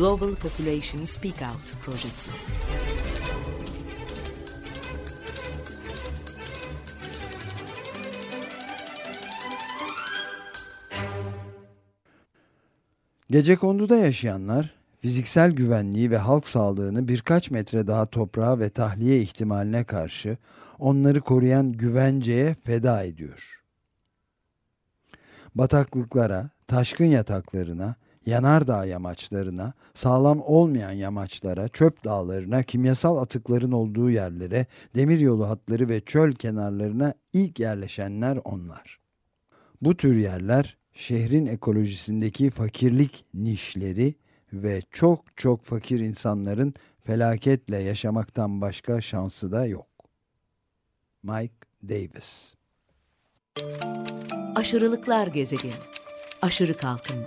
Global Population Speak Out projesi. Gecekondu'da yaşayanlar fiziksel güvenliği ve halk sağlığını birkaç metre daha toprağa ve tahliye ihtimaline karşı onları koruyan güvenceye feda ediyor. Bataklıklara, taşkın yataklarına, yanardağ yamaçlarına, sağlam olmayan yamaçlara, çöp dağlarına, kimyasal atıkların olduğu yerlere, demiryolu hatları ve çöl kenarlarına ilk yerleşenler onlar. Bu tür yerler şehrin ekolojisindeki fakirlik nişleri ve çok çok fakir insanların felaketle yaşamaktan başka şansı da yok. Mike Davis Aşırılıklar gezegeni. Aşırı kalkınma,